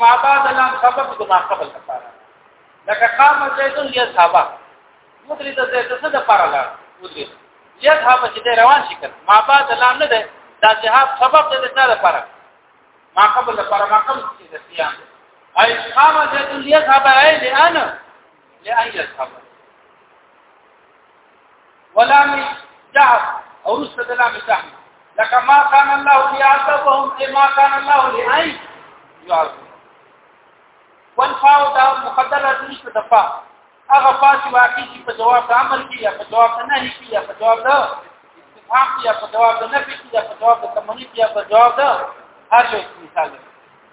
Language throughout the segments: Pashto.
ما بعد لام سبب د ما قبل لپاره لکه قام زیدون یا صحابه مدري د زید څه د لپاره لا مدري یا صحابه چې روان شي کړه ما بعد لام نه ده دا جهاد سبب د څه لپاره ما قبل لپاره ما قبل چې د صيام اي قام زیدون یا صحابه اي لئن لأن يذهب ولام جهر او رسد لام جهر لك ما كان الله ليعذبهم اي ما كان الله لأن يعذبهم والفاو دا مقدره نشته د فا هغه فا چې واقعي چې په جواب د امر کې یا په جواب د نهي کې یا په جواب د استفهام کې یا په جواب د نفي کې یا په جواب د تمني کې یا په جواب د هر یو مثال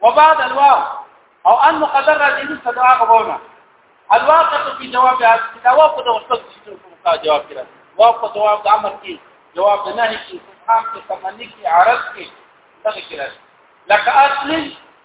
وبعد الواو او ان مقدر راځي نو صدا غوونه الواقع په جواب د دا واو په وخت کې چې په جواب کې راځي واو په جواب د امر کې جواب نه هي چې سبحان کې تمنې کې عرض کې څه کې راځي لکه اصل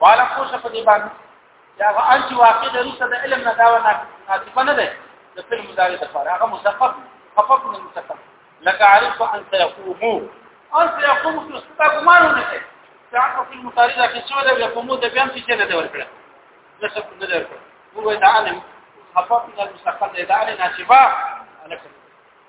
والا خو څه په دې باندې دا هغه چې واقع د روسه د علم نه دا ونه ناتیبه نه ده د فعل مضارع د فار هغه مسبب خفف من مسبب لك عرف ان سيقوموا ان سيقوموا چې ستا ګمان نه کوي تعرف في المضارع دا کې څه ده يقوموا د بيان څه نه ده ورکړه نسب نه ده ورکړه هو دا علم خفف من المستقبل دا علم ناتیبه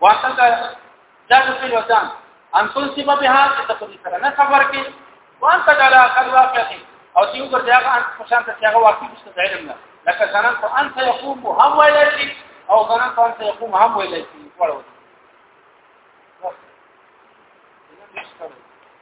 واصل دا دا څه یو ځان ان ټول څه په بها چې ته په سره نه خبر کې وان ته دا کار واقع دي او چې وګور دا ان په شان ته هغه واقع څه ځای نه لکه ځان ته ان ته يقوم هم ویل شي او ځان ته ان ته يقوم هم ویل شي وړو